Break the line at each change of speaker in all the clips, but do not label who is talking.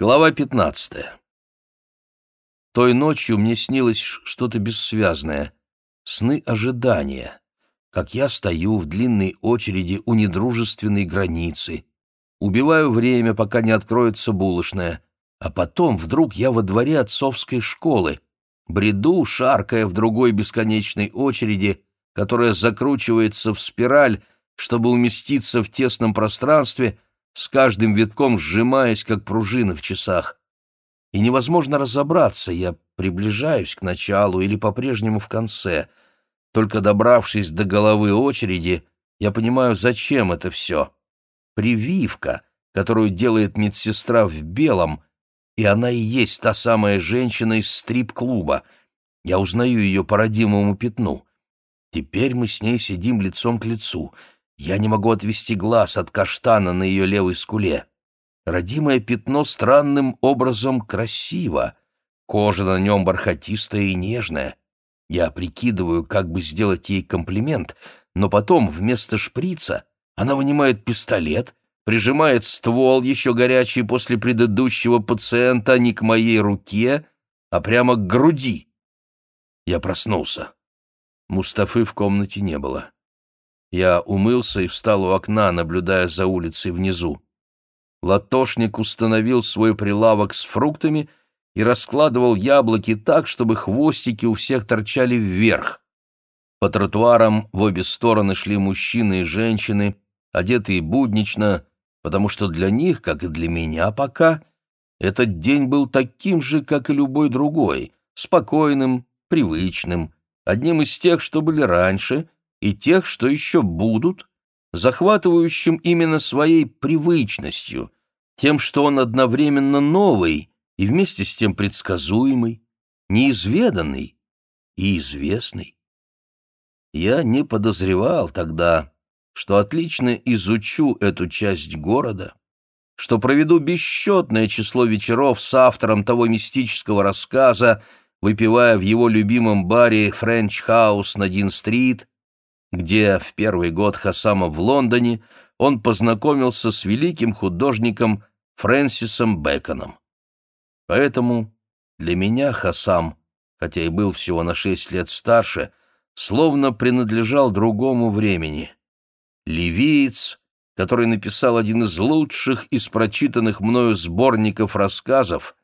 Глава 15. Той ночью мне снилось что-то бессвязное. Сны ожидания. Как я стою в длинной очереди у недружественной границы. Убиваю время, пока не откроется булочная. А потом вдруг я во дворе отцовской школы. Бреду, шаркая в другой бесконечной очереди, которая закручивается в спираль, чтобы уместиться в тесном пространстве — с каждым витком сжимаясь, как пружина в часах. И невозможно разобраться, я приближаюсь к началу или по-прежнему в конце. Только добравшись до головы очереди, я понимаю, зачем это все. Прививка, которую делает медсестра в белом, и она и есть та самая женщина из стрип-клуба. Я узнаю ее по родимому пятну. Теперь мы с ней сидим лицом к лицу — я не могу отвести глаз от каштана на ее левой скуле. Родимое пятно странным образом красиво. Кожа на нем бархатистая и нежная. Я прикидываю, как бы сделать ей комплимент, но потом вместо шприца она вынимает пистолет, прижимает ствол, еще горячий после предыдущего пациента, не к моей руке, а прямо к груди. Я проснулся. Мустафы в комнате не было. Я умылся и встал у окна, наблюдая за улицей внизу. Латошник установил свой прилавок с фруктами и раскладывал яблоки так, чтобы хвостики у всех торчали вверх. По тротуарам в обе стороны шли мужчины и женщины, одетые буднично, потому что для них, как и для меня пока, этот день был таким же, как и любой другой, спокойным, привычным, одним из тех, что были раньше — и тех, что еще будут, захватывающим именно своей привычностью, тем, что он одновременно новый и вместе с тем предсказуемый, неизведанный и известный. Я не подозревал тогда, что отлично изучу эту часть города, что проведу бесчетное число вечеров с автором того мистического рассказа, выпивая в его любимом баре «Френч Хаус» на Дин-стрит, где в первый год Хасама в Лондоне он познакомился с великим художником Фрэнсисом Бэконом. Поэтому для меня Хасам, хотя и был всего на шесть лет старше, словно принадлежал другому времени. Ливиец, который написал один из лучших из прочитанных мною сборников рассказов,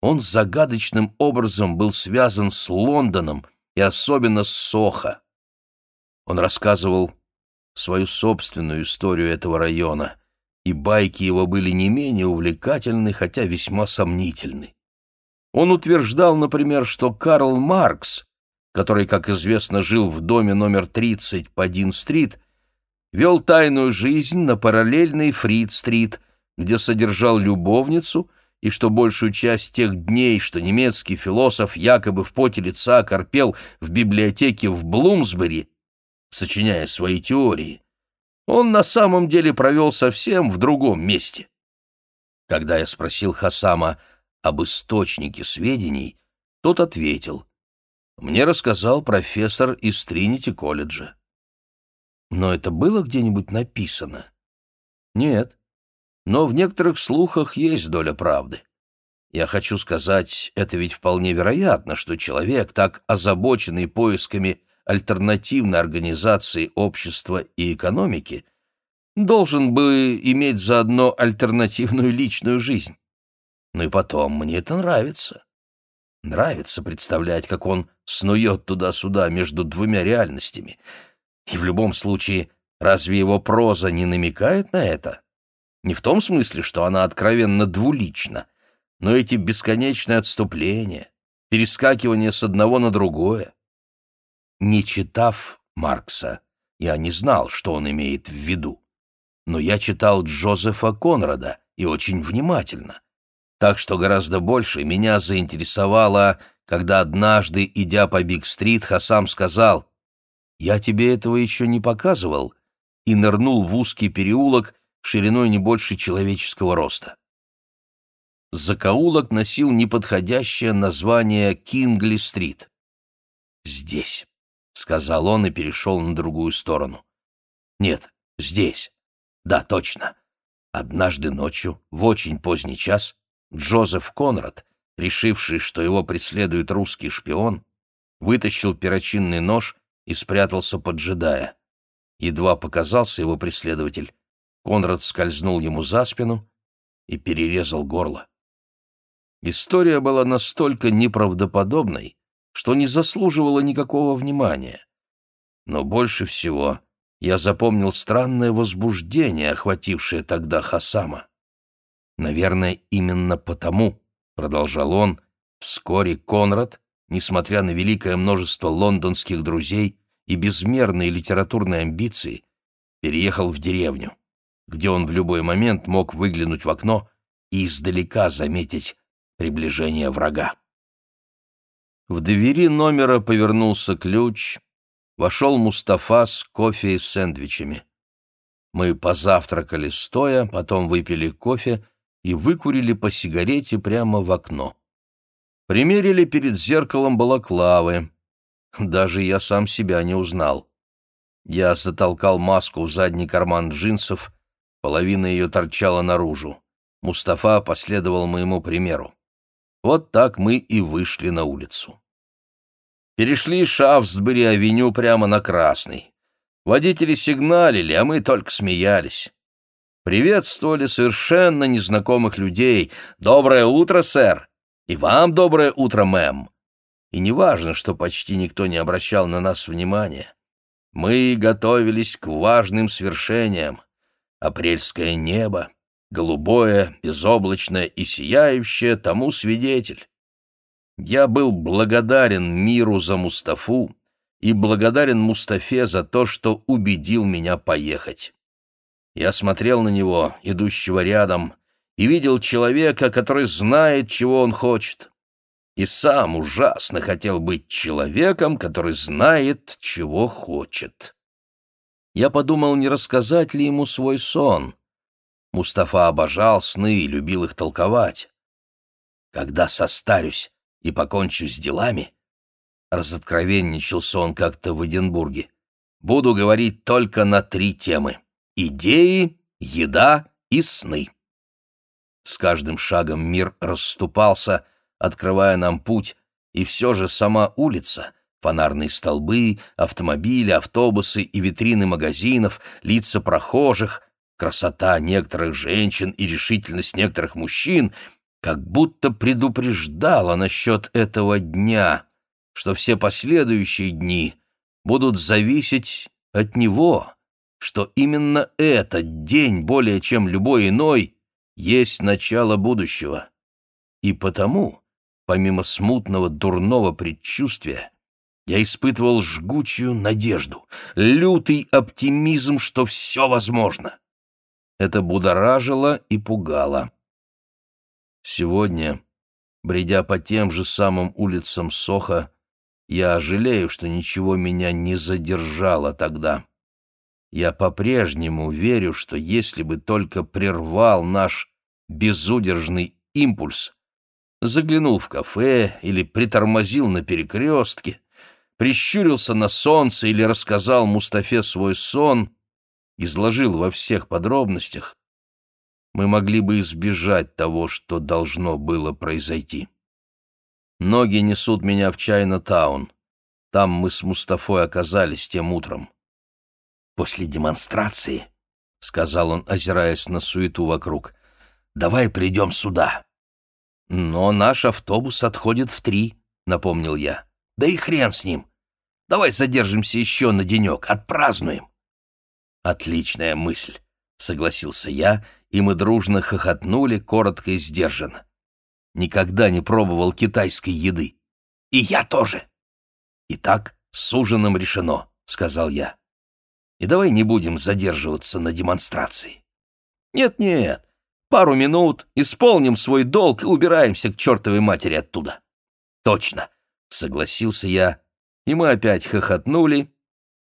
он загадочным образом был связан с Лондоном и особенно с Сохо. Он рассказывал свою собственную историю этого района, и байки его были не менее увлекательны, хотя весьма сомнительны. Он утверждал, например, что Карл Маркс, который, как известно, жил в доме номер 30 по Дин-стрит, вел тайную жизнь на параллельной Фрид-стрит, где содержал любовницу, и что большую часть тех дней, что немецкий философ якобы в поте лица корпел в библиотеке в Блумсбери, сочиняя свои теории, он на самом деле провел совсем в другом месте. Когда я спросил Хасама об источнике сведений, тот ответил. Мне рассказал профессор из Тринити-колледжа. Но это было где-нибудь написано? Нет. Но в некоторых слухах есть доля правды. Я хочу сказать, это ведь вполне вероятно, что человек, так озабоченный поисками альтернативной организации общества и экономики, должен бы иметь заодно альтернативную личную жизнь. Ну и потом, мне это нравится. Нравится представлять, как он снует туда-сюда между двумя реальностями. И в любом случае, разве его проза не намекает на это? Не в том смысле, что она откровенно двулична, но эти бесконечные отступления, перескакивания с одного на другое, не читав Маркса, я не знал, что он имеет в виду. Но я читал Джозефа Конрада и очень внимательно. Так что гораздо больше меня заинтересовало, когда однажды, идя по Биг-стрит, Хасам сказал «Я тебе этого еще не показывал» и нырнул в узкий переулок шириной не больше человеческого роста. Закоулок носил неподходящее название Кингли-стрит. Здесь. — сказал он и перешел на другую сторону. «Нет, здесь. Да, точно. Однажды ночью, в очень поздний час, Джозеф Конрад, решивший, что его преследует русский шпион, вытащил перочинный нож и спрятался, поджидая. Едва показался его преследователь, Конрад скользнул ему за спину и перерезал горло. История была настолько неправдоподобной, что не заслуживала никакого внимания. Но больше всего я запомнил странное возбуждение, охватившее тогда Хасама. «Наверное, именно потому», — продолжал он, — «вскоре Конрад, несмотря на великое множество лондонских друзей и безмерные литературные амбиции, переехал в деревню, где он в любой момент мог выглянуть в окно и издалека заметить приближение врага. В двери номера повернулся ключ, вошел Мустафа с кофе и сэндвичами. Мы позавтракали стоя, потом выпили кофе и выкурили по сигарете прямо в окно. Примерили перед зеркалом балаклавы. Даже я сам себя не узнал. Я затолкал маску в задний карман джинсов, половина ее торчала наружу. Мустафа последовал моему примеру. Вот так мы и вышли на улицу. Перешли Шафсбери-авеню прямо на Красный. Водители сигналили, а мы только смеялись. Приветствовали совершенно незнакомых людей. «Доброе утро, сэр!» «И вам доброе утро, мэм!» И неважно, что почти никто не обращал на нас внимания. Мы готовились к важным свершениям. Апрельское небо, голубое, безоблачное и сияющее, тому свидетель. Я был благодарен миру за Мустафу и благодарен Мустафе за то, что убедил меня поехать. Я смотрел на него, идущего рядом, и видел человека, который знает, чего он хочет. И сам ужасно хотел быть человеком, который знает, чего хочет. Я подумал, не рассказать ли ему свой сон. Мустафа обожал сны и любил их толковать. Когда состарюсь, и покончу с делами, разоткровенничался он как-то в Эдинбурге, буду говорить только на три темы — идеи, еда и сны. С каждым шагом мир расступался, открывая нам путь, и все же сама улица — фонарные столбы, автомобили, автобусы и витрины магазинов, лица прохожих, красота некоторых женщин и решительность некоторых мужчин как будто предупреждала насчет этого дня, что все последующие дни будут зависеть от него, что именно этот день, более чем любой иной, есть начало будущего. И потому, помимо смутного дурного предчувствия, я испытывал жгучую надежду, лютый оптимизм, что все возможно. Это будоражило и пугало. Сегодня, бредя по тем же самым улицам Соха, я жалею, что ничего меня не задержало тогда. Я по-прежнему верю, что если бы только прервал наш безудержный импульс, заглянул в кафе или притормозил на перекрестке, прищурился на солнце или рассказал Мустафе свой сон, изложил во всех подробностях, мы могли бы избежать того, что должно было произойти. Ноги несут меня в Чайна-таун. Там мы с Мустафой оказались тем утром. «После демонстрации», — сказал он, озираясь на суету вокруг, — «давай придем сюда». «Но наш автобус отходит в три», — напомнил я. «Да и хрен с ним. Давай задержимся еще на денек, отпразднуем». «Отличная мысль», — согласился я и мы дружно хохотнули, коротко и сдержанно. Никогда не пробовал китайской еды. И я тоже. Итак, с ужином решено, сказал я. И давай не будем задерживаться на демонстрации. Нет-нет, пару минут, исполним свой долг и убираемся к чертовой матери оттуда. Точно, согласился я, и мы опять хохотнули,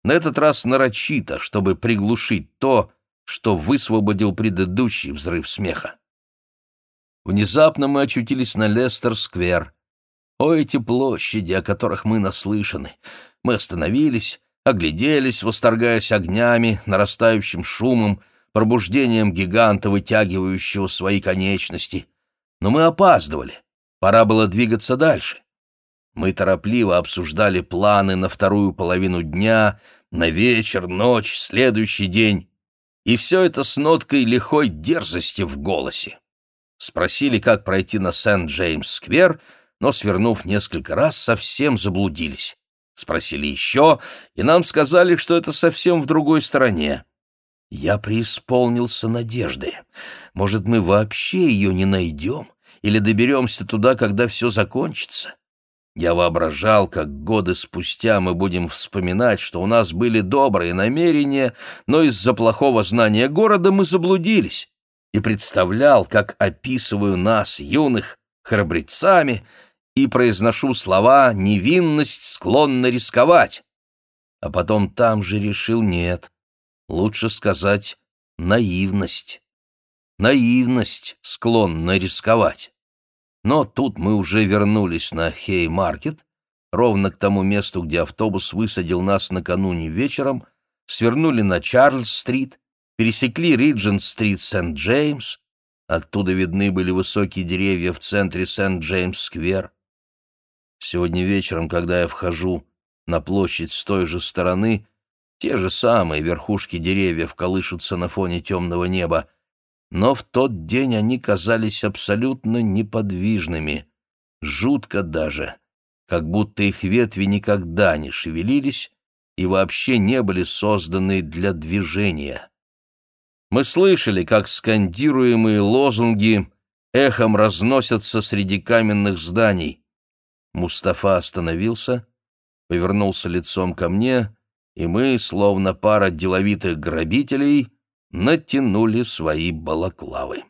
на этот раз нарочито, чтобы приглушить то, что высвободил предыдущий взрыв смеха. Внезапно мы очутились на Лестер-сквер. О, эти площади, о которых мы наслышаны! Мы остановились, огляделись, восторгаясь огнями, нарастающим шумом, пробуждением гиганта, вытягивающего свои конечности. но мы опаздывали. Пора было двигаться дальше. Мы торопливо обсуждали планы на вторую половину дня, на вечер, ночь, следующий день. И все это с ноткой лихой дерзости в голосе. Спросили, как пройти на Сент-Джеймс-сквер, но, свернув несколько раз, совсем заблудились. Спросили еще, и нам сказали, что это совсем в другой стороне. Я преисполнился надежды. Может, мы вообще ее не найдем или доберемся туда, когда все закончится? Я воображал, как годы спустя мы будем вспоминать, что у нас были добрые намерения, но из-за плохого знания города мы заблудились, и представлял, как описываю нас, юных, храбрецами, и произношу слова «невинность склонна рисковать». А потом там же решил «нет». Лучше сказать «наивность». Наивность склонна рисковать. Но тут мы уже вернулись на Хей-маркет, ровно к тому месту, где автобус высадил нас накануне вечером, свернули на Чарльз-стрит, пересекли Риджент-стрит Сент-Джеймс, оттуда видны были высокие деревья в центре Сент-Джеймс-сквер. Сегодня вечером, когда я вхожу на площадь с той же стороны, те же самые верхушки деревьев колышутся на фоне темного неба, но в тот день они казались абсолютно неподвижными, жутко даже, как будто их ветви никогда не шевелились и вообще не были созданы для движения. Мы слышали, как скандируемые лозунги эхом разносятся среди каменных зданий. Мустафа остановился, повернулся лицом ко мне, и мы, словно пара деловитых грабителей, натянули свои балаклавы.